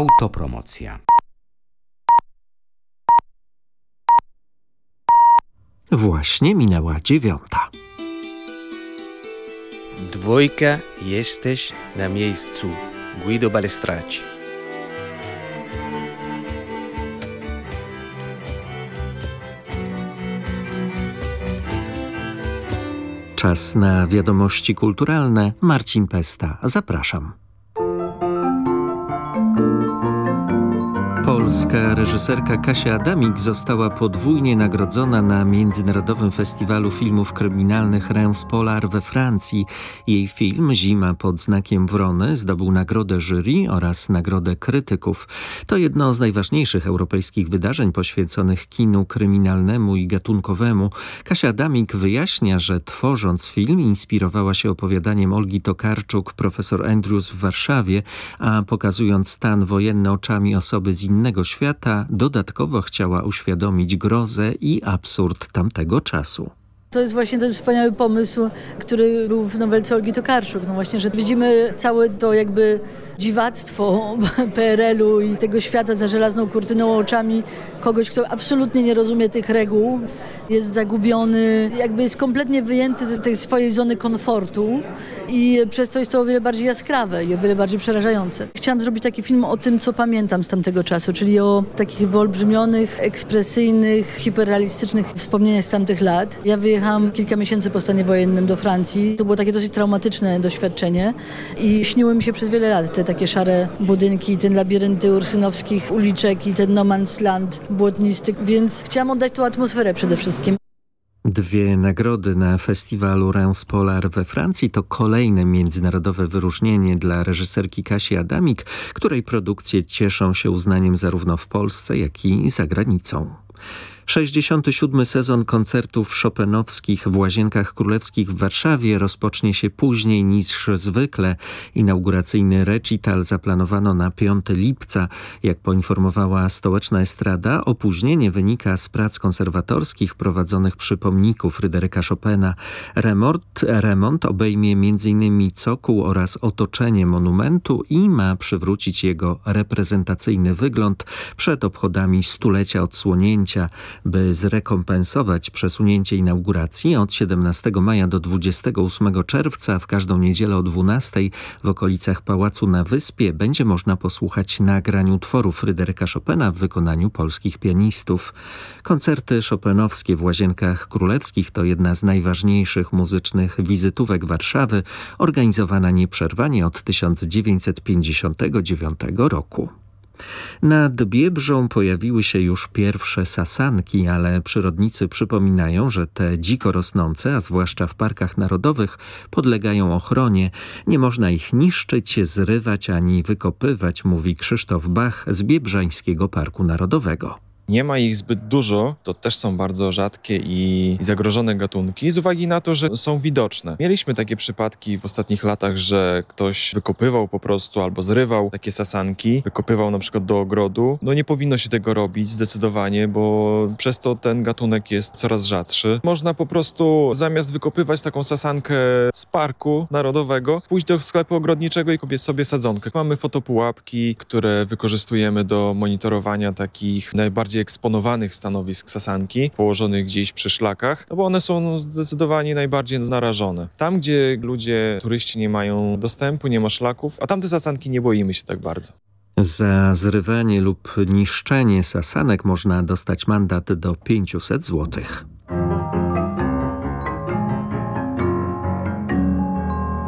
Autopromocja. Właśnie minęła dziewiąta. Dwójka jesteś na miejscu. Guido Balestracci. Czas na wiadomości kulturalne. Marcin Pesta. Zapraszam. Polska reżyserka Kasia Adamik została podwójnie nagrodzona na Międzynarodowym Festiwalu Filmów Kryminalnych Reims Polar we Francji. Jej film Zima pod znakiem Wrony zdobył nagrodę jury oraz nagrodę krytyków. To jedno z najważniejszych europejskich wydarzeń poświęconych kinu kryminalnemu i gatunkowemu. Kasia Adamik wyjaśnia, że tworząc film inspirowała się opowiadaniem Olgi Tokarczuk, profesor Andrews w Warszawie, a pokazując stan wojenny oczami osoby z świata, dodatkowo chciała uświadomić grozę i absurd tamtego czasu. To jest właśnie ten wspaniały pomysł, który był w nowelce Olgi Tokarczuk. No właśnie, że widzimy całe to jakby dziwactwo PRL-u i tego świata za żelazną kurtyną oczami kogoś, kto absolutnie nie rozumie tych reguł, jest zagubiony, jakby jest kompletnie wyjęty z tej swojej zony komfortu i przez to jest to o wiele bardziej jaskrawe i o wiele bardziej przerażające. Chciałam zrobić taki film o tym, co pamiętam z tamtego czasu, czyli o takich wyolbrzymionych, ekspresyjnych, hiperrealistycznych wspomnieniach z tamtych lat. Ja wyjechałam kilka miesięcy po stanie wojennym do Francji. To było takie dosyć traumatyczne doświadczenie i śniły mi się przez wiele lat te takie szare budynki, ten labirynty ursynowskich uliczek i ten no man's land błotnisty, więc chciałam oddać tą atmosferę przede wszystkim. Dwie nagrody na festiwalu Reims Polar we Francji to kolejne międzynarodowe wyróżnienie dla reżyserki Kasi Adamik, której produkcje cieszą się uznaniem zarówno w Polsce, jak i za granicą. 67. sezon koncertów szopenowskich w Łazienkach Królewskich w Warszawie rozpocznie się później niż zwykle. Inauguracyjny recital zaplanowano na 5 lipca. Jak poinformowała stołeczna estrada, opóźnienie wynika z prac konserwatorskich prowadzonych przy pomniku Fryderyka Chopina. Remont, remont obejmie m.in. cokół oraz otoczenie monumentu i ma przywrócić jego reprezentacyjny wygląd przed obchodami stulecia odsłonięcia by zrekompensować przesunięcie inauguracji od 17 maja do 28 czerwca w każdą niedzielę o 12 w okolicach Pałacu na Wyspie będzie można posłuchać nagrań utworów Fryderyka Chopina w wykonaniu polskich pianistów. Koncerty chopinowskie w Łazienkach Królewskich to jedna z najważniejszych muzycznych wizytówek Warszawy, organizowana nieprzerwanie od 1959 roku. Nad Biebrzą pojawiły się już pierwsze sasanki, ale przyrodnicy przypominają, że te dziko rosnące, a zwłaszcza w parkach narodowych, podlegają ochronie. Nie można ich niszczyć, zrywać ani wykopywać, mówi Krzysztof Bach z Biebrzańskiego Parku Narodowego. Nie ma ich zbyt dużo, to też są bardzo rzadkie i zagrożone gatunki z uwagi na to, że są widoczne. Mieliśmy takie przypadki w ostatnich latach, że ktoś wykopywał po prostu albo zrywał takie sasanki, wykopywał na przykład do ogrodu. No nie powinno się tego robić zdecydowanie, bo przez to ten gatunek jest coraz rzadszy. Można po prostu zamiast wykopywać taką sasankę z parku narodowego, pójść do sklepu ogrodniczego i kupić sobie sadzonkę. Mamy fotopułapki, które wykorzystujemy do monitorowania takich najbardziej eksponowanych stanowisk sasanki, położonych gdzieś przy szlakach, no bo one są zdecydowanie najbardziej narażone. Tam, gdzie ludzie, turyści nie mają dostępu, nie ma szlaków, a tamte sasanki nie boimy się tak bardzo. Za zrywanie lub niszczenie sasanek można dostać mandat do 500 złotych.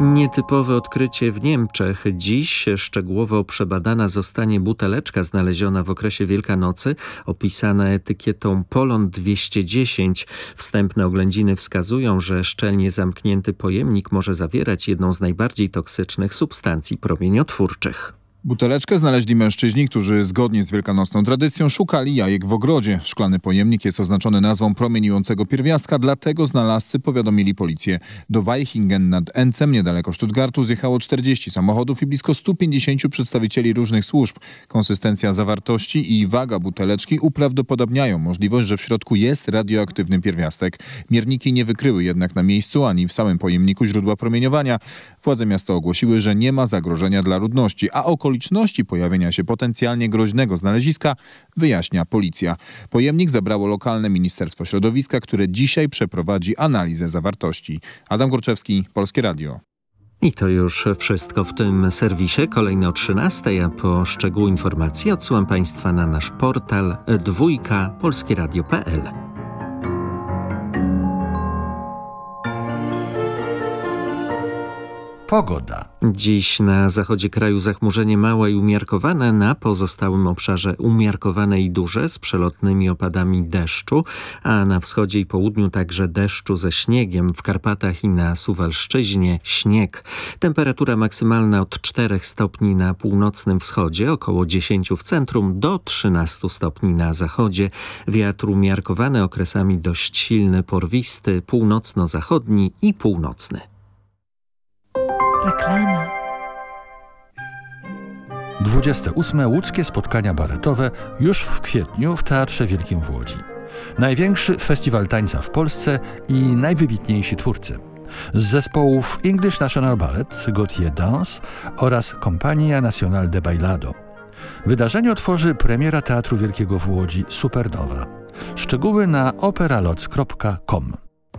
Nietypowe odkrycie w Niemczech. Dziś szczegółowo przebadana zostanie buteleczka znaleziona w okresie Wielkanocy, opisana etykietą Polon 210. Wstępne oględziny wskazują, że szczelnie zamknięty pojemnik może zawierać jedną z najbardziej toksycznych substancji promieniotwórczych. Buteleczkę znaleźli mężczyźni, którzy zgodnie z wielkanocną tradycją szukali jajek w ogrodzie. Szklany pojemnik jest oznaczony nazwą promieniującego pierwiastka, dlatego znalazcy powiadomili policję. Do Weichingen nad Encem, niedaleko Stuttgartu, zjechało 40 samochodów i blisko 150 przedstawicieli różnych służb. Konsystencja zawartości i waga buteleczki uprawdopodobniają możliwość, że w środku jest radioaktywny pierwiastek. Mierniki nie wykryły jednak na miejscu ani w samym pojemniku źródła promieniowania. Władze miasta ogłosiły, że nie ma zagrożenia dla ludności, a okoliczności okoliczności pojawienia się potencjalnie groźnego znaleziska wyjaśnia policja. Pojemnik zabrało lokalne Ministerstwo Środowiska, które dzisiaj przeprowadzi analizę zawartości. Adam Gorczewski, Polskie Radio. I to już wszystko w tym serwisie. Kolejno o 13, a po szczegóły informacji odsyłam Państwa na nasz portal dwójka polskieradio.pl. Pogoda. Dziś na zachodzie kraju zachmurzenie małe i umiarkowane, na pozostałym obszarze umiarkowane i duże z przelotnymi opadami deszczu, a na wschodzie i południu także deszczu ze śniegiem, w Karpatach i na Suwalszczyźnie śnieg. Temperatura maksymalna od 4 stopni na północnym wschodzie, około 10 w centrum, do 13 stopni na zachodzie. Wiatr umiarkowany okresami dość silny, porwisty, północno-zachodni i północny. Reklama. 28. Łódzkie spotkania baletowe już w kwietniu w Teatrze Wielkim w Łodzi. Największy festiwal tańca w Polsce i najwybitniejsi twórcy. Z zespołów English National Ballet, Gautier Dance oraz Compagnia Nacional de Bailado. Wydarzenie otworzy premiera Teatru Wielkiego w Łodzi Supernowa. Szczegóły na operaloc.com.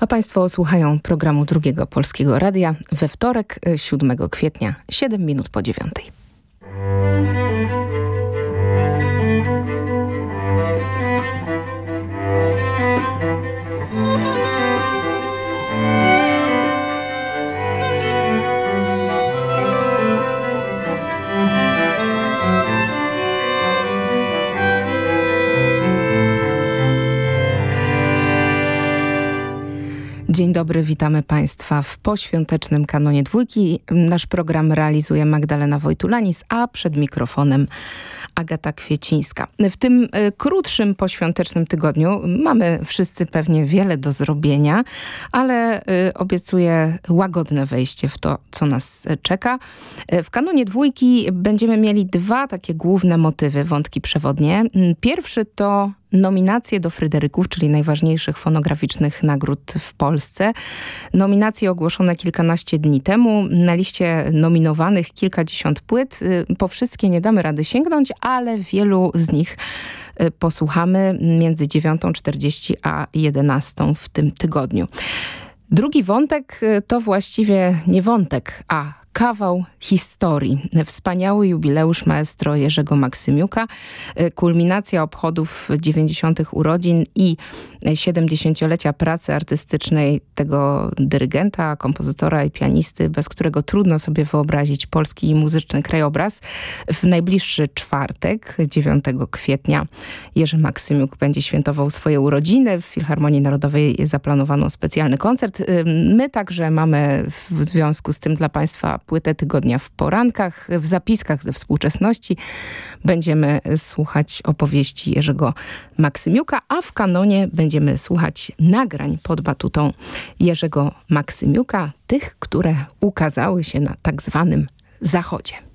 A Państwo słuchają programu Drugiego Polskiego Radia we wtorek 7 kwietnia, 7 minut po dziewiątej. Dobry, witamy Państwa w poświątecznym kanonie dwójki. Nasz program realizuje Magdalena Wojtulanis, a przed mikrofonem Agata Kwiecińska. W tym y, krótszym poświątecznym tygodniu mamy wszyscy pewnie wiele do zrobienia, ale y, obiecuję łagodne wejście w to, co nas czeka. Y, w kanonie dwójki będziemy mieli dwa takie główne motywy, wątki przewodnie. Pierwszy to nominacje do Fryderyków, czyli najważniejszych fonograficznych nagród w Polsce. Nominacje ogłoszone kilkanaście dni temu. Na liście nominowanych kilkadziesiąt płyt. Po wszystkie nie damy rady sięgnąć, ale wielu z nich posłuchamy między 9.40 a 11 w tym tygodniu. Drugi wątek to właściwie nie wątek, a kawał historii. Wspaniały jubileusz maestro Jerzego Maksymiuka, kulminacja obchodów 90. urodzin i 70-lecia pracy artystycznej tego dyrygenta, kompozytora i pianisty, bez którego trudno sobie wyobrazić polski muzyczny krajobraz. W najbliższy czwartek, 9 kwietnia, Jerzy Maksymiuk będzie świętował swoje urodziny. W Filharmonii Narodowej zaplanowano specjalny koncert. My także mamy w związku z tym dla Państwa płytę tygodnia w porankach. W zapiskach ze współczesności będziemy słuchać opowieści Jerzego Maksymiuka, a w kanonie będziemy słuchać nagrań pod batutą Jerzego Maksymiuka, tych, które ukazały się na tak zwanym Zachodzie.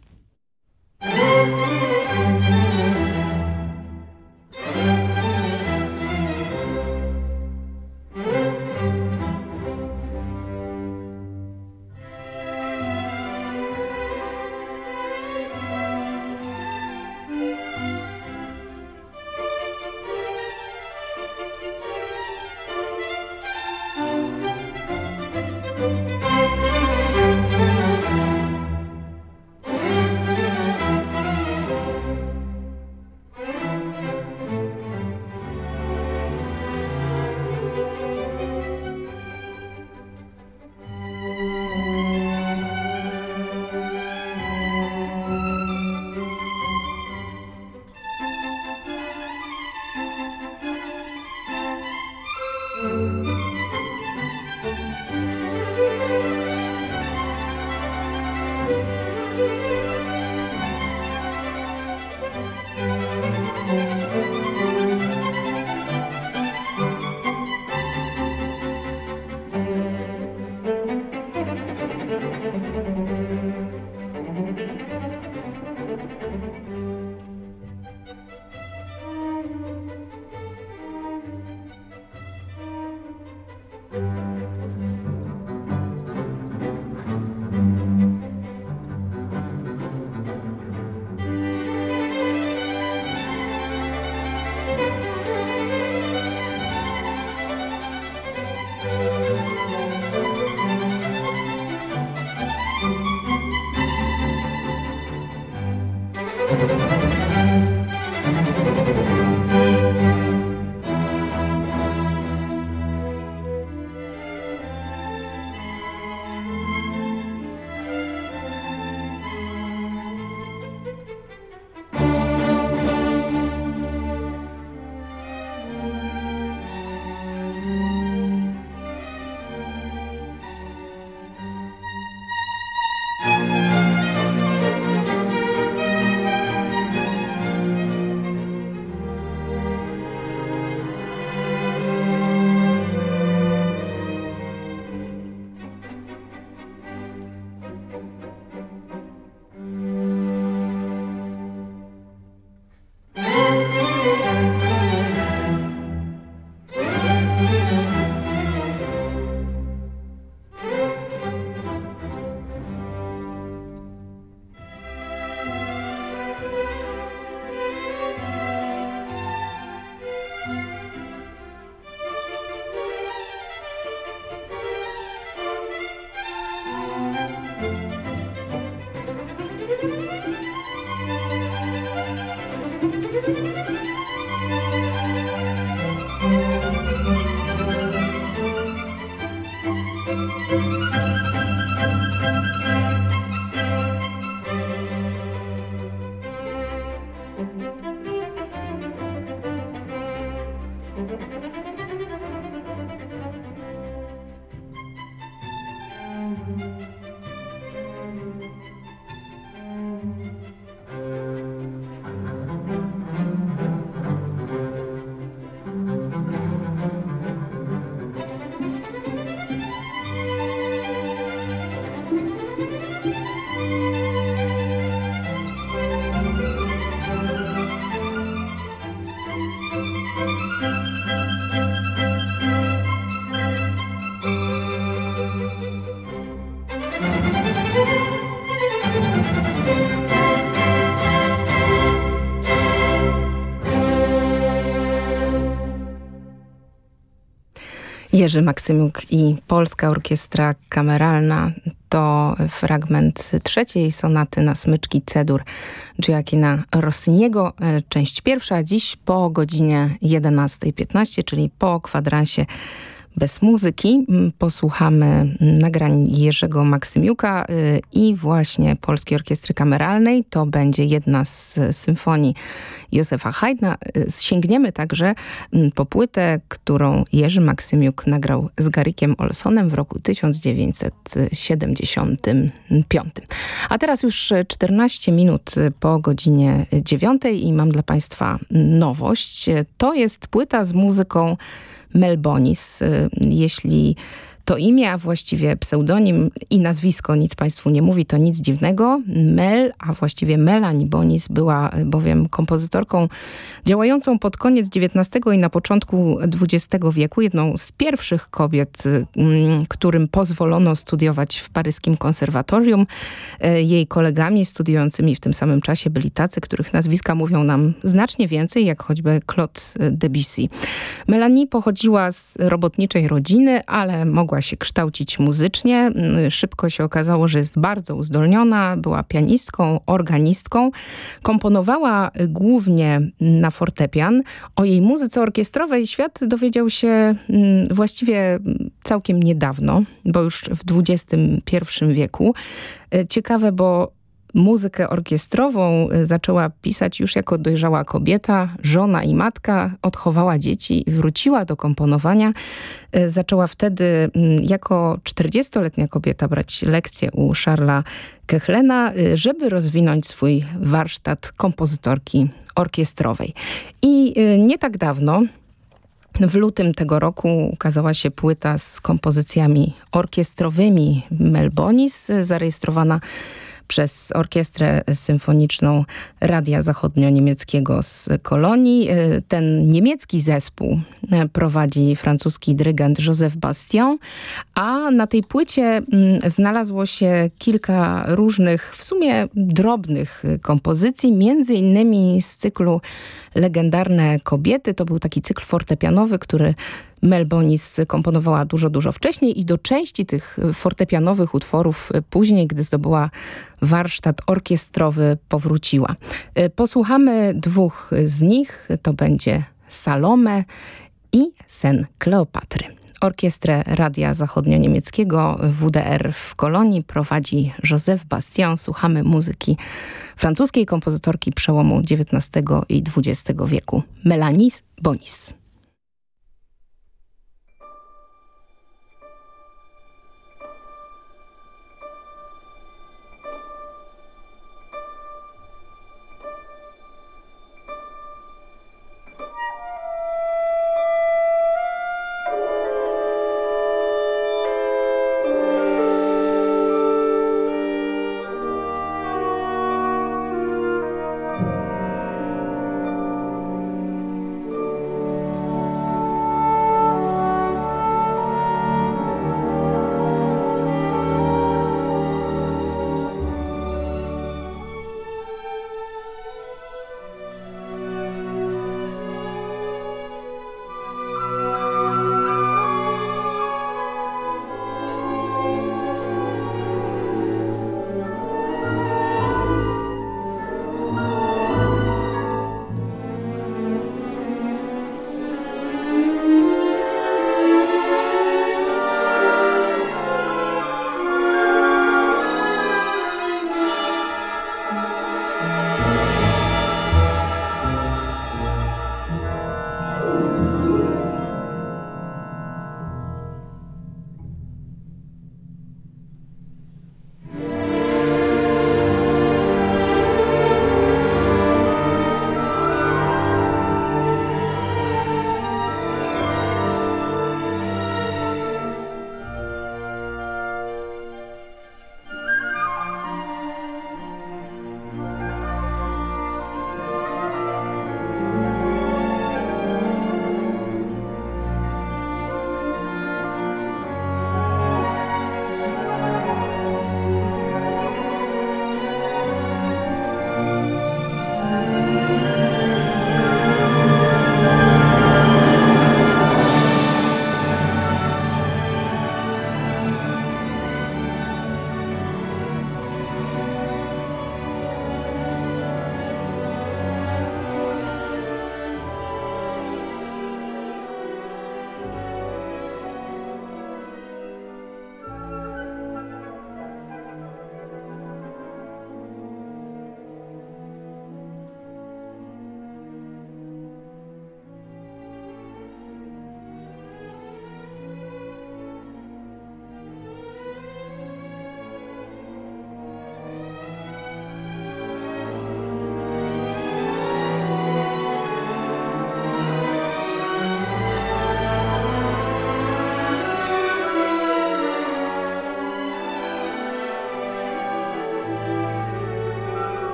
Jerzy Maksymiuk i Polska Orkiestra Kameralna to fragment trzeciej sonaty na smyczki Cedur Gioacchina Rossiniego. E, część pierwsza dziś po godzinie 11.15, czyli po kwadransie bez muzyki. Mm, posłuchamy nagrań Jerzego Maksymiuka y, i właśnie Polskiej Orkiestry Kameralnej. To będzie jedna z symfonii Józefa Haydna. Y, sięgniemy także mm, po płytę, którą Jerzy Maksymiuk nagrał z Garykiem Olsonem w roku 1975. A teraz już 14 minut po godzinie 9 i mam dla Państwa nowość. To jest płyta z muzyką Melbonis. Y, jeśli to imię, a właściwie pseudonim i nazwisko nic Państwu nie mówi, to nic dziwnego. Mel, a właściwie Melanie Bonis była bowiem kompozytorką działającą pod koniec XIX i na początku XX wieku, jedną z pierwszych kobiet, mm, którym pozwolono studiować w paryskim konserwatorium. E, jej kolegami studiującymi w tym samym czasie byli tacy, których nazwiska mówią nam znacznie więcej, jak choćby Claude Debussy. Melanie pochodziła z robotniczej rodziny, ale mogła się kształcić muzycznie. Mm, szybko się okazało, że jest bardzo uzdolniona. Była pianistką, organistką. Komponowała głównie na fortepian. O jej muzyce orkiestrowej świat dowiedział się mm, właściwie całkiem niedawno, bo już w XXI wieku. E, ciekawe, bo Muzykę orkiestrową y, zaczęła pisać już jako dojrzała kobieta, żona i matka, odchowała dzieci wróciła do komponowania. Y, zaczęła wtedy mm, jako 40-letnia kobieta brać lekcje u Charlesa Kechlena, y, żeby rozwinąć swój warsztat kompozytorki orkiestrowej. I nie tak dawno, w lutym tego roku ukazała się płyta z kompozycjami orkiestrowymi Melbonis, zarejestrowana przez Orkiestrę Symfoniczną Radia Zachodnio-Niemieckiego z Kolonii. E, ten niemiecki zespół e, prowadzi francuski dyrygent Joseph Bastion, a na tej płycie mm, znalazło się kilka różnych, w sumie drobnych kompozycji, między innymi z cyklu Legendarne Kobiety. To był taki cykl fortepianowy, który Mel Bonis komponowała dużo, dużo wcześniej i do części tych fortepianowych utworów później, gdy zdobyła warsztat orkiestrowy, powróciła. E, posłuchamy dwóch z nich. To będzie Salome i Sen Kleopatry. Orkiestrę Radia Zachodnio-Niemieckiego WDR w Kolonii prowadzi Joseph Bastien. Słuchamy muzyki francuskiej kompozytorki przełomu XIX i XX wieku, Melanie Bonis.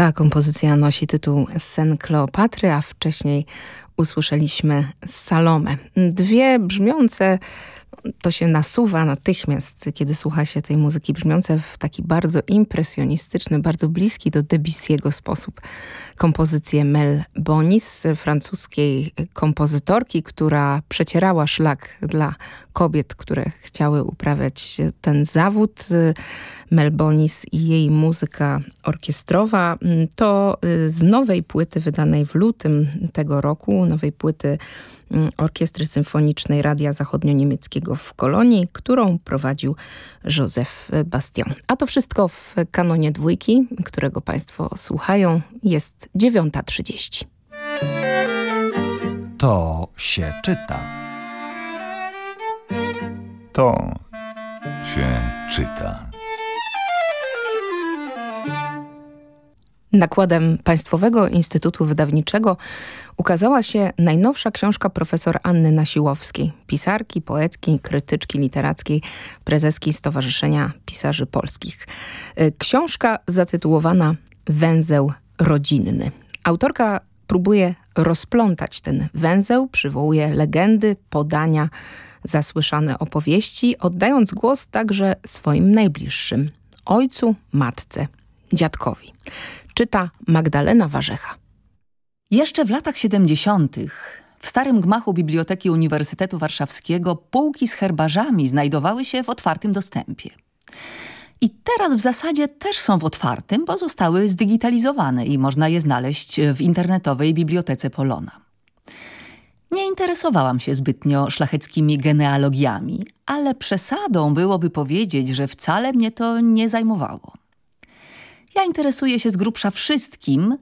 Ta kompozycja nosi tytuł Sen Kleopatry, a wcześniej usłyszeliśmy Salome. Dwie brzmiące to się nasuwa natychmiast, kiedy słucha się tej muzyki brzmiące w taki bardzo impresjonistyczny, bardzo bliski do Debussy'ego sposób. Kompozycję Mel Bonis, francuskiej kompozytorki, która przecierała szlak dla kobiet, które chciały uprawiać ten zawód. Mel Bonis i jej muzyka orkiestrowa. To z nowej płyty wydanej w lutym tego roku, nowej płyty Mm, Orkiestry Symfonicznej Radia Zachodnio-Niemieckiego w Kolonii, którą prowadził Józef Bastion. A to wszystko w kanonie dwójki, którego Państwo słuchają. Jest 9.30. To się czyta. To się czyta. Nakładem Państwowego Instytutu Wydawniczego ukazała się najnowsza książka profesor Anny Nasiłowskiej, pisarki, poetki, krytyczki literackiej, prezeski Stowarzyszenia Pisarzy Polskich. Y, książka zatytułowana Węzeł rodzinny. Autorka próbuje rozplątać ten węzeł, przywołuje legendy, podania, zasłyszane opowieści, oddając głos także swoim najbliższym, ojcu, matce, dziadkowi. Czyta Magdalena Warzecha. Jeszcze w latach 70. w starym gmachu Biblioteki Uniwersytetu Warszawskiego półki z herbarzami znajdowały się w otwartym dostępie. I teraz w zasadzie też są w otwartym, bo zostały zdigitalizowane i można je znaleźć w internetowej bibliotece Polona. Nie interesowałam się zbytnio szlacheckimi genealogiami, ale przesadą byłoby powiedzieć, że wcale mnie to nie zajmowało. Ja interesuję się z grubsza wszystkim,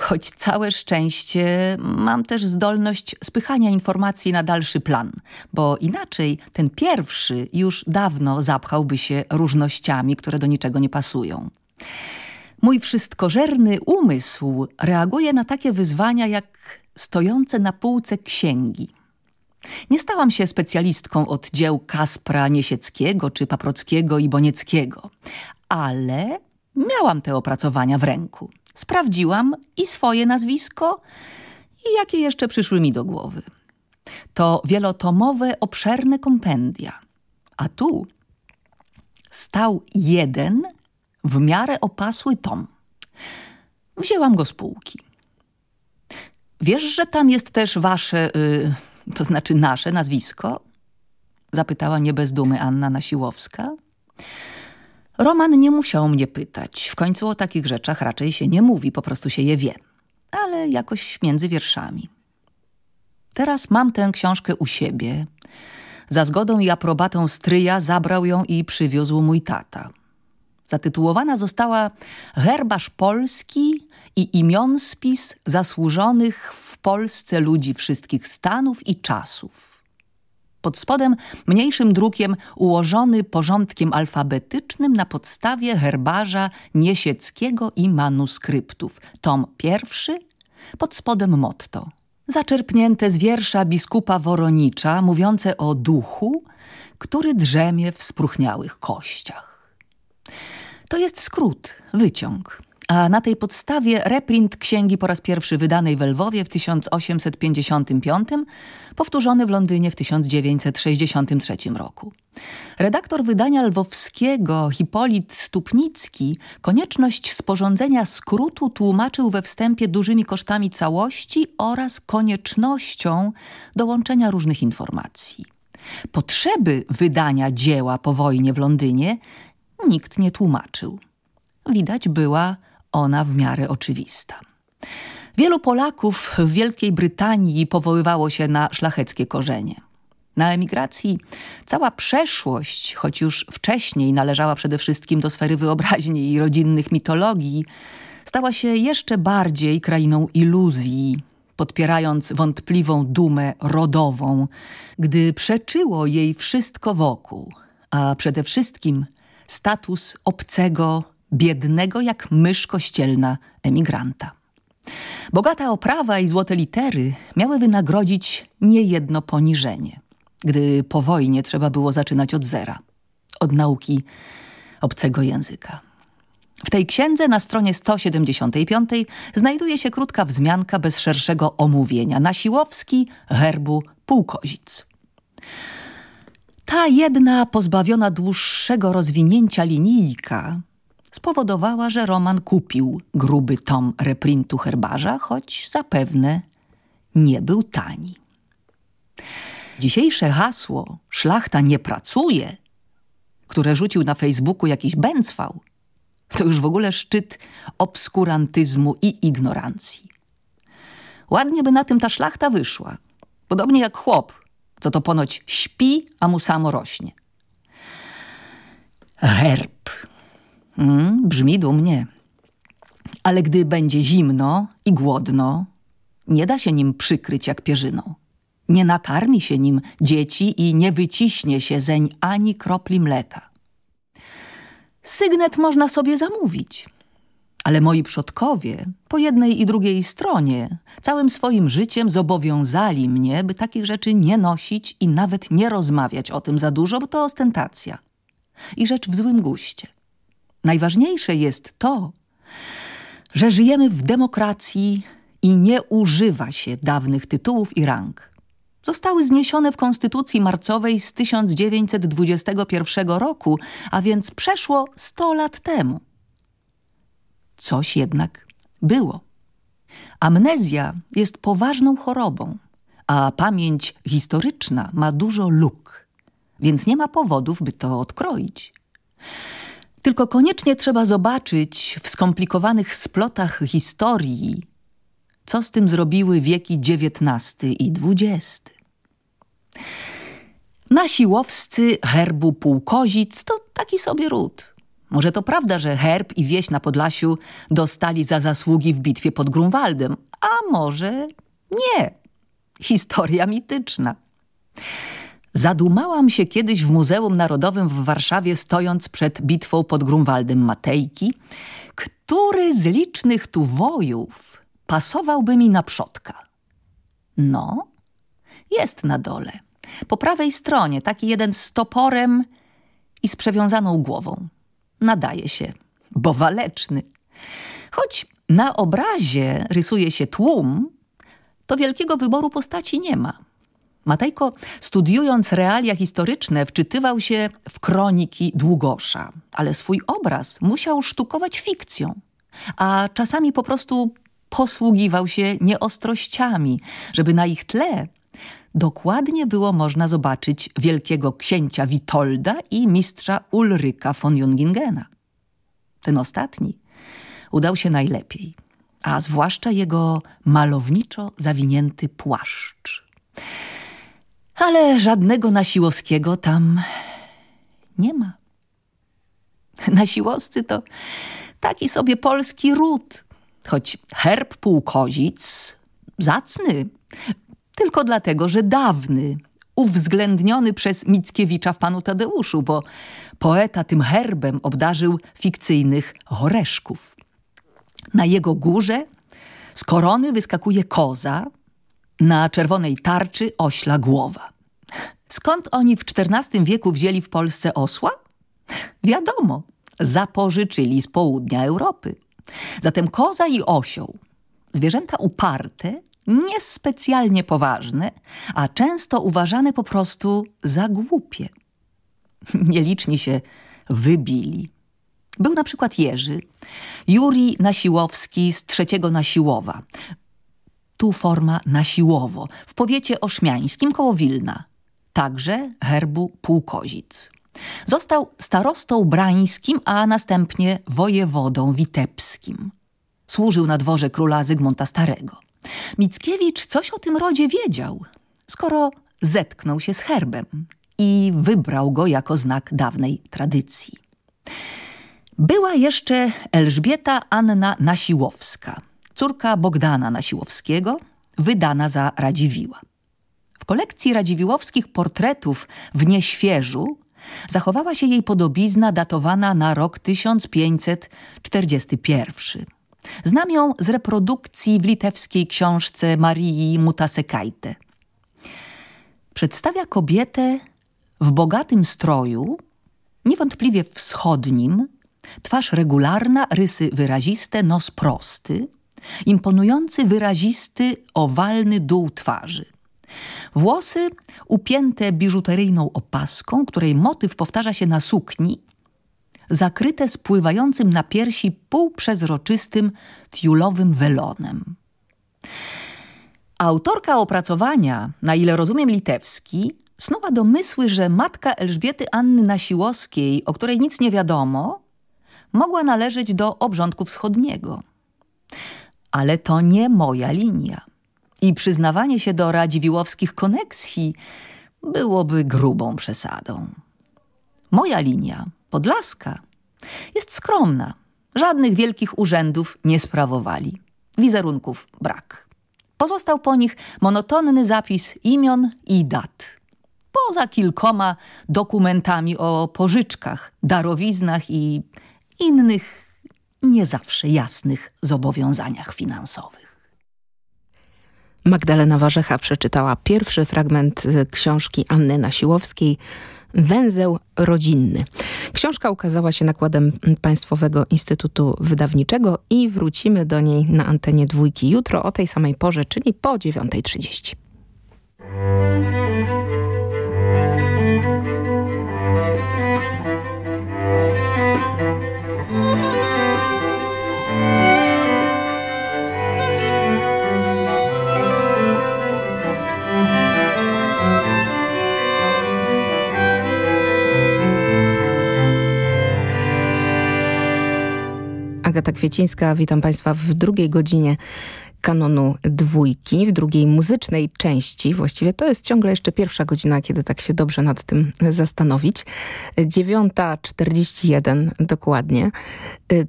choć całe szczęście mam też zdolność spychania informacji na dalszy plan, bo inaczej ten pierwszy już dawno zapchałby się różnościami, które do niczego nie pasują. Mój wszystkożerny umysł reaguje na takie wyzwania jak stojące na półce księgi. Nie stałam się specjalistką od dzieł Kaspra Niesieckiego czy Paprockiego i Bonieckiego, ale Miałam te opracowania w ręku. Sprawdziłam i swoje nazwisko, i jakie jeszcze przyszły mi do głowy. To wielotomowe, obszerne kompendia. A tu stał jeden, w miarę opasły tom. Wzięłam go z półki. Wiesz, że tam jest też wasze, yy, to znaczy nasze nazwisko? Zapytała nie bez dumy Anna Nasiłowska. Roman nie musiał mnie pytać. W końcu o takich rzeczach raczej się nie mówi, po prostu się je wie. Ale jakoś między wierszami. Teraz mam tę książkę u siebie. Za zgodą i aprobatą stryja zabrał ją i przywiózł mój tata. Zatytułowana została Herbarz Polski i imionspis zasłużonych w Polsce ludzi wszystkich stanów i czasów. Pod spodem mniejszym drukiem ułożony porządkiem alfabetycznym na podstawie herbarza Niesieckiego i manuskryptów. Tom pierwszy, pod spodem motto. Zaczerpnięte z wiersza biskupa Woronicza mówiące o duchu, który drzemie w spruchniałych kościach. To jest skrót, wyciąg a na tej podstawie reprint księgi po raz pierwszy wydanej w Lwowie w 1855, powtórzony w Londynie w 1963 roku. Redaktor wydania lwowskiego Hipolit Stupnicki konieczność sporządzenia skrótu tłumaczył we wstępie dużymi kosztami całości oraz koniecznością dołączenia różnych informacji. Potrzeby wydania dzieła po wojnie w Londynie nikt nie tłumaczył. Widać była ona w miarę oczywista. Wielu Polaków w Wielkiej Brytanii powoływało się na szlacheckie korzenie. Na emigracji cała przeszłość, choć już wcześniej należała przede wszystkim do sfery wyobraźni i rodzinnych mitologii, stała się jeszcze bardziej krainą iluzji, podpierając wątpliwą dumę rodową, gdy przeczyło jej wszystko wokół, a przede wszystkim status obcego biednego jak mysz kościelna emigranta. Bogata oprawa i złote litery miały wynagrodzić niejedno poniżenie, gdy po wojnie trzeba było zaczynać od zera, od nauki obcego języka. W tej księdze na stronie 175 znajduje się krótka wzmianka bez szerszego omówienia. Nasiłowski herbu Półkozic. Ta jedna pozbawiona dłuższego rozwinięcia linijka spowodowała, że Roman kupił gruby tom reprintu herbarza, choć zapewne nie był tani. Dzisiejsze hasło szlachta nie pracuje, które rzucił na Facebooku jakiś bęcwał, to już w ogóle szczyt obskurantyzmu i ignorancji. Ładnie by na tym ta szlachta wyszła. Podobnie jak chłop, co to ponoć śpi, a mu samo rośnie. Herb. Mm, brzmi dumnie. Ale gdy będzie zimno i głodno, nie da się nim przykryć jak pierzyną. Nie nakarmi się nim dzieci i nie wyciśnie się zeń ani kropli mleka. Sygnet można sobie zamówić. Ale moi przodkowie po jednej i drugiej stronie całym swoim życiem zobowiązali mnie, by takich rzeczy nie nosić i nawet nie rozmawiać o tym za dużo, bo to ostentacja. I rzecz w złym guście. Najważniejsze jest to, że żyjemy w demokracji i nie używa się dawnych tytułów i rang. Zostały zniesione w Konstytucji Marcowej z 1921 roku, a więc przeszło 100 lat temu. Coś jednak było. Amnezja jest poważną chorobą, a pamięć historyczna ma dużo luk, więc nie ma powodów, by to odkroić. Tylko koniecznie trzeba zobaczyć w skomplikowanych splotach historii, co z tym zrobiły wieki XIX i XX. Nasiłowscy herbu półkozic to taki sobie ród. Może to prawda, że herb i wieś na Podlasiu dostali za zasługi w bitwie pod Grunwaldem, a może nie. Historia mityczna. Zadumałam się kiedyś w Muzeum Narodowym w Warszawie, stojąc przed bitwą pod Grunwaldem Matejki, który z licznych tu wojów pasowałby mi na przodka. No, jest na dole. Po prawej stronie taki jeden z toporem i z przewiązaną głową. Nadaje się, bo waleczny. Choć na obrazie rysuje się tłum, to wielkiego wyboru postaci nie ma. Matejko, studiując realia historyczne, wczytywał się w kroniki Długosza, ale swój obraz musiał sztukować fikcją, a czasami po prostu posługiwał się nieostrościami, żeby na ich tle dokładnie było można zobaczyć wielkiego księcia Witolda i mistrza Ulryka von Jungingena. Ten ostatni udał się najlepiej, a zwłaszcza jego malowniczo zawinięty płaszcz. Ale żadnego Nasiłowskiego tam nie ma. Nasiłowscy to taki sobie polski ród, choć herb półkozic zacny, tylko dlatego, że dawny, uwzględniony przez Mickiewicza w Panu Tadeuszu, bo poeta tym herbem obdarzył fikcyjnych choreszków. Na jego górze z korony wyskakuje koza, na czerwonej tarczy ośla głowa. Skąd oni w XIV wieku wzięli w Polsce osła? Wiadomo, zapożyczyli z południa Europy. Zatem koza i osioł, zwierzęta uparte, niespecjalnie poważne, a często uważane po prostu za głupie. Nieliczni się wybili. Był na przykład Jerzy, Juri Nasiłowski z trzeciego Nasiłowa. Tu forma Nasiłowo, w powiecie oszmiańskim koło Wilna. Także herbu Półkozic. Został starostą brańskim, a następnie wojewodą witebskim. Służył na dworze króla Zygmunta Starego. Mickiewicz coś o tym rodzie wiedział, skoro zetknął się z herbem i wybrał go jako znak dawnej tradycji. Była jeszcze Elżbieta Anna Nasiłowska, córka Bogdana Nasiłowskiego, wydana za Radziwiła. W kolekcji radziwiłowskich portretów w Nieświeżu zachowała się jej podobizna datowana na rok 1541. Znam ją z reprodukcji w litewskiej książce Marii Mutasekaite. Przedstawia kobietę w bogatym stroju, niewątpliwie wschodnim, Twarz regularna, rysy wyraziste, nos prosty, imponujący, wyrazisty, owalny dół twarzy. Włosy upięte biżuteryjną opaską, której motyw powtarza się na sukni, zakryte spływającym na piersi półprzezroczystym tiulowym welonem. Autorka opracowania, na ile rozumiem litewski, snuła domysły, że matka Elżbiety Anny Nasiłowskiej, o której nic nie wiadomo, mogła należeć do obrządku wschodniego. Ale to nie moja linia. I przyznawanie się do radziwiłowskich koneksji byłoby grubą przesadą. Moja linia, podlaska, jest skromna. Żadnych wielkich urzędów nie sprawowali. Wizerunków brak. Pozostał po nich monotonny zapis imion i dat. Poza kilkoma dokumentami o pożyczkach, darowiznach i innych nie zawsze jasnych zobowiązaniach finansowych. Magdalena Warzecha przeczytała pierwszy fragment książki Anny Nasiłowskiej Węzeł rodzinny. Książka ukazała się nakładem Państwowego Instytutu Wydawniczego i wrócimy do niej na antenie dwójki jutro o tej samej porze, czyli po 9.30. Agata Kwiecińska, witam Państwa w drugiej godzinie kanonu dwójki, w drugiej muzycznej części. Właściwie to jest ciągle jeszcze pierwsza godzina, kiedy tak się dobrze nad tym zastanowić. 9.41 dokładnie.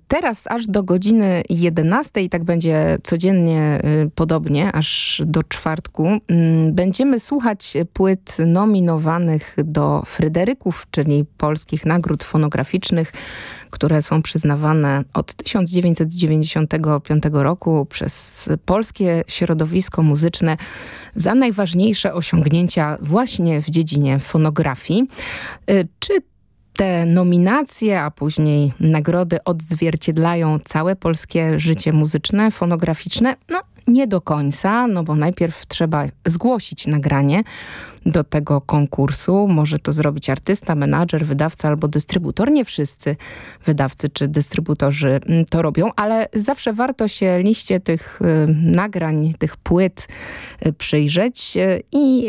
Teraz aż do godziny 11 i tak będzie codziennie y, podobnie, aż do czwartku, mm, będziemy słuchać płyt nominowanych do Fryderyków, czyli polskich nagród fonograficznych, które są przyznawane od 1995 roku przez polskie środowisko muzyczne za najważniejsze osiągnięcia właśnie w dziedzinie fonografii. Y, czy te nominacje, a później nagrody odzwierciedlają całe polskie życie muzyczne, fonograficzne? No, nie do końca, no bo najpierw trzeba zgłosić nagranie, do tego konkursu. Może to zrobić artysta, menadżer, wydawca albo dystrybutor. Nie wszyscy wydawcy czy dystrybutorzy mm, to robią, ale zawsze warto się liście tych y, nagrań, tych płyt y, przyjrzeć y, i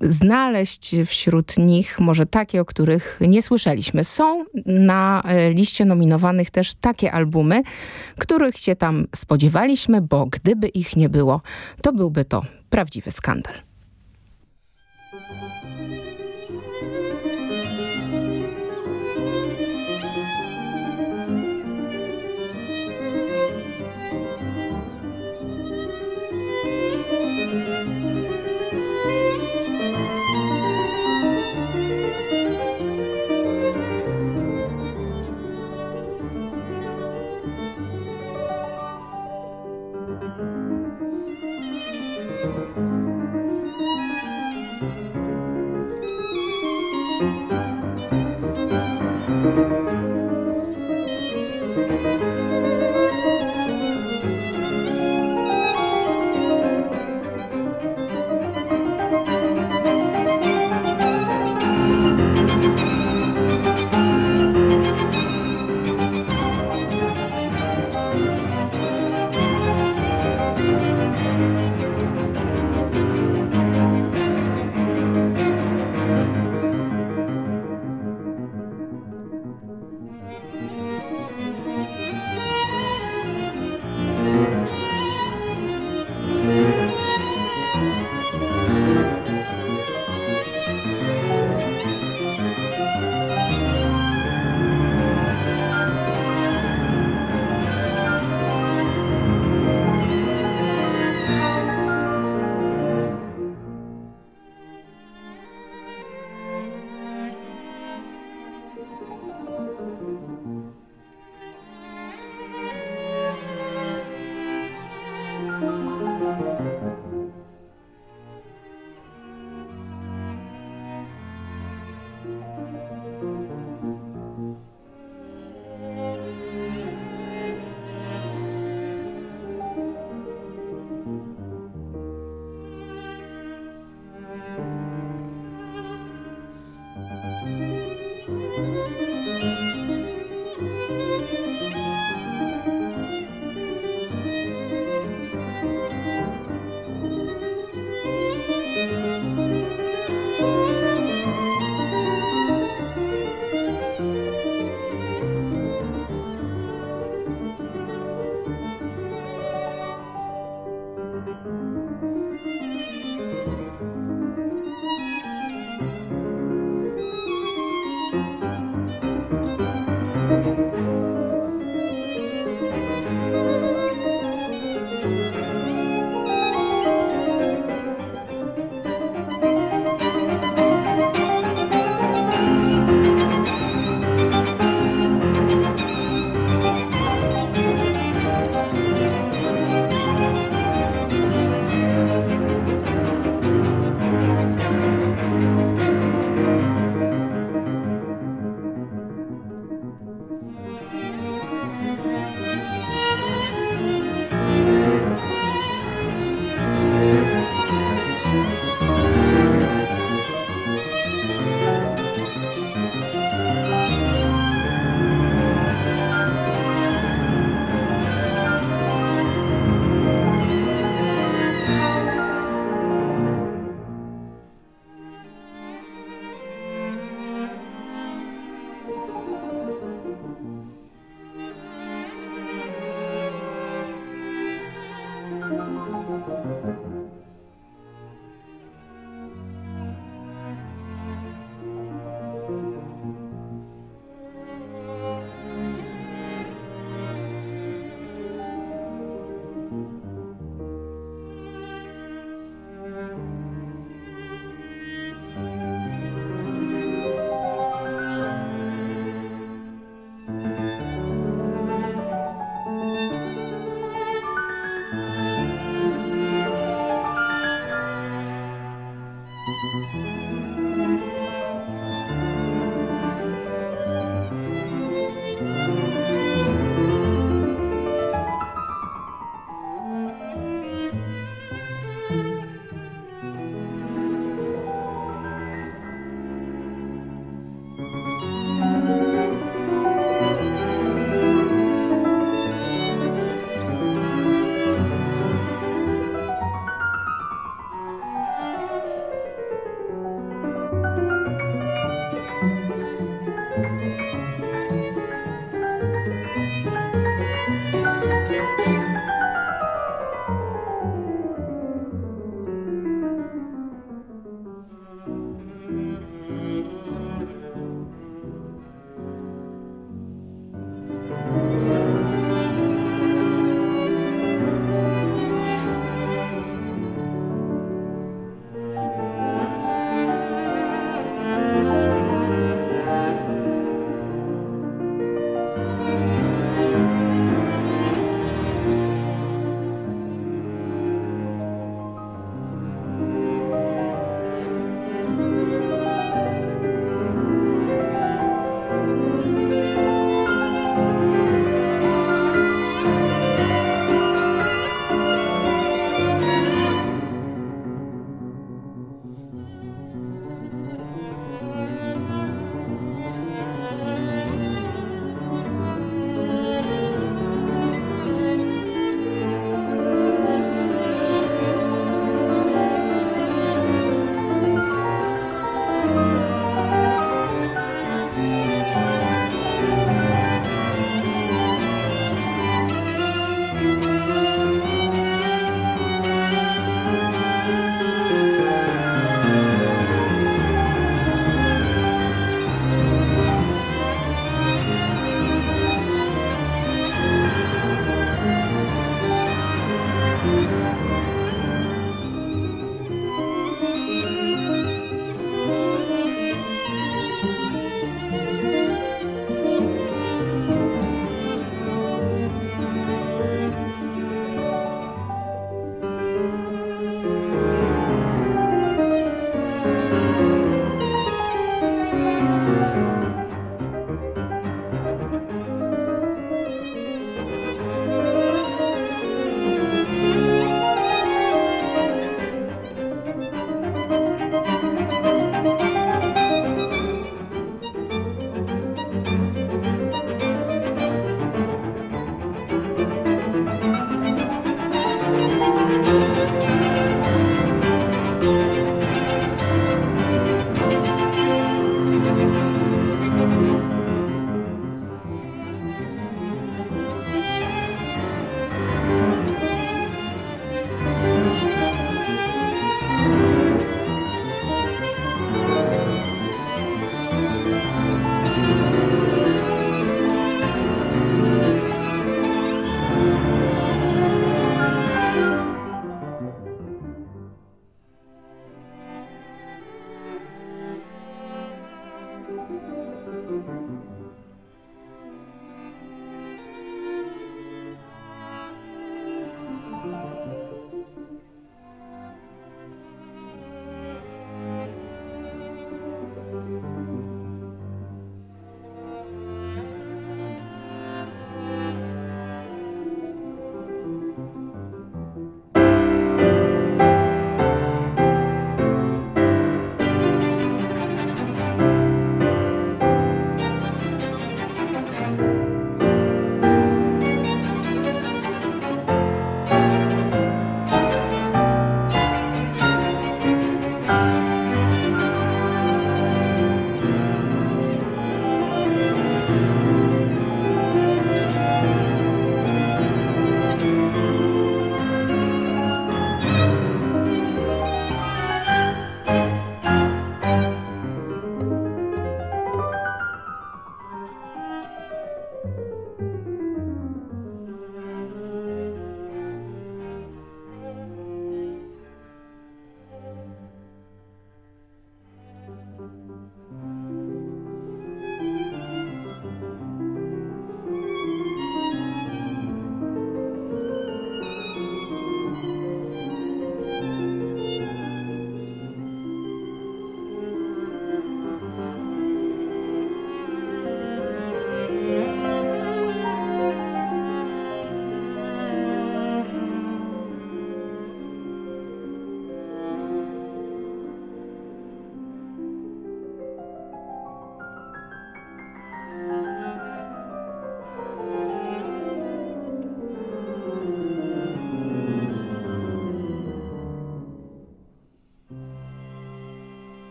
znaleźć wśród nich może takie, o których nie słyszeliśmy. Są na liście nominowanych też takie albumy, których się tam spodziewaliśmy, bo gdyby ich nie było, to byłby to prawdziwy skandal. Thank you.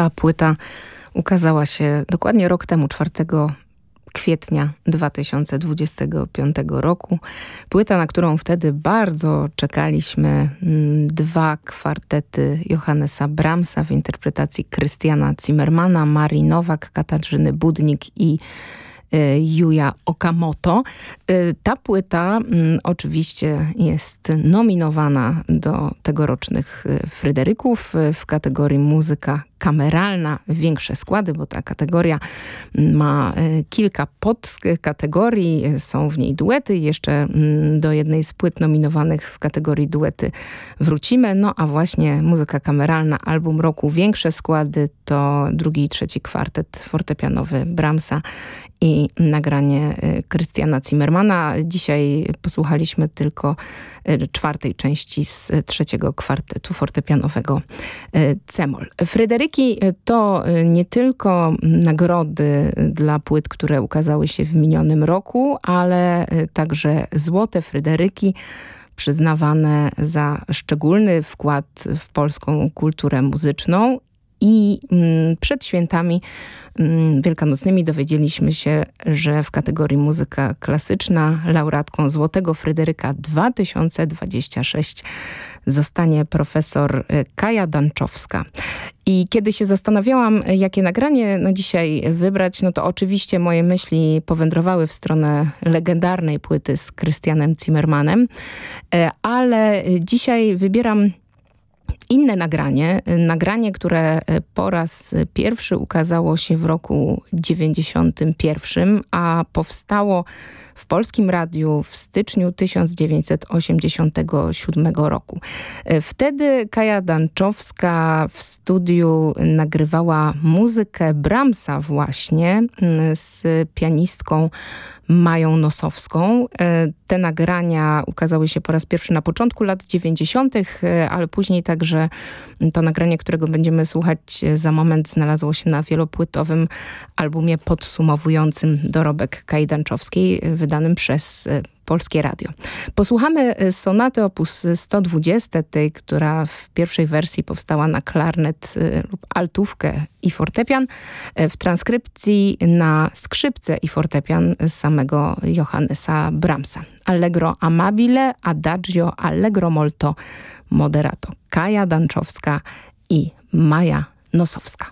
Ta płyta ukazała się dokładnie rok temu, 4 kwietnia 2025 roku. Płyta, na którą wtedy bardzo czekaliśmy. Mm, dwa kwartety Johannesa Brahmsa w interpretacji Krystiana Zimmermana, Marii Nowak, Katarzyny Budnik i Y, Yuya Okamoto. Y, ta płyta mm, oczywiście jest nominowana do tegorocznych y, Fryderyków w kategorii muzyka kameralna, większe składy, bo ta kategoria ma kilka podkategorii, są w niej duety, jeszcze mm, do jednej z płyt nominowanych w kategorii duety wrócimy, no a właśnie muzyka kameralna, album roku, większe składy to drugi i trzeci kwartet fortepianowy Brahmsa i nagranie Krystiana Zimmermana. Dzisiaj posłuchaliśmy tylko y, czwartej części z trzeciego kwartetu fortepianowego Cemol. To y, nie tylko nagrody dla płyt, które ukazały się w minionym roku, ale także złote Fryderyki przyznawane za szczególny wkład w polską kulturę muzyczną i mm, przed świętami mm, wielkanocnymi dowiedzieliśmy się, że w kategorii muzyka klasyczna laureatką Złotego Fryderyka 2026 zostanie profesor y, Kaja Danczowska. I kiedy się zastanawiałam, jakie nagranie na dzisiaj wybrać, no to oczywiście moje myśli powędrowały w stronę legendarnej płyty z Krystianem Zimmermanem, e, ale dzisiaj wybieram inne nagranie, nagranie, które e, po raz pierwszy ukazało się w roku 91, a powstało w Polskim Radiu w styczniu 1987 roku. E, wtedy Kaja Danczowska w studiu nagrywała muzykę Brahmsa właśnie z pianistką Mają Nosowską. E, te nagrania ukazały się po raz pierwszy na początku lat 90., e, ale później także to nagranie, którego będziemy słuchać za moment, znalazło się na wielopłytowym albumie podsumowującym dorobek Kajdanczowskiej, wydanym przez e, Polskie Radio. Posłuchamy e, sonaty op. 120, tej, która w pierwszej wersji powstała na klarnet e, lub altówkę i fortepian, w transkrypcji na skrzypce i fortepian samego Johannesa Brahmsa. Allegro amabile, adagio, allegro molto moderato. Kaja Danczowska i Maja Nosowska.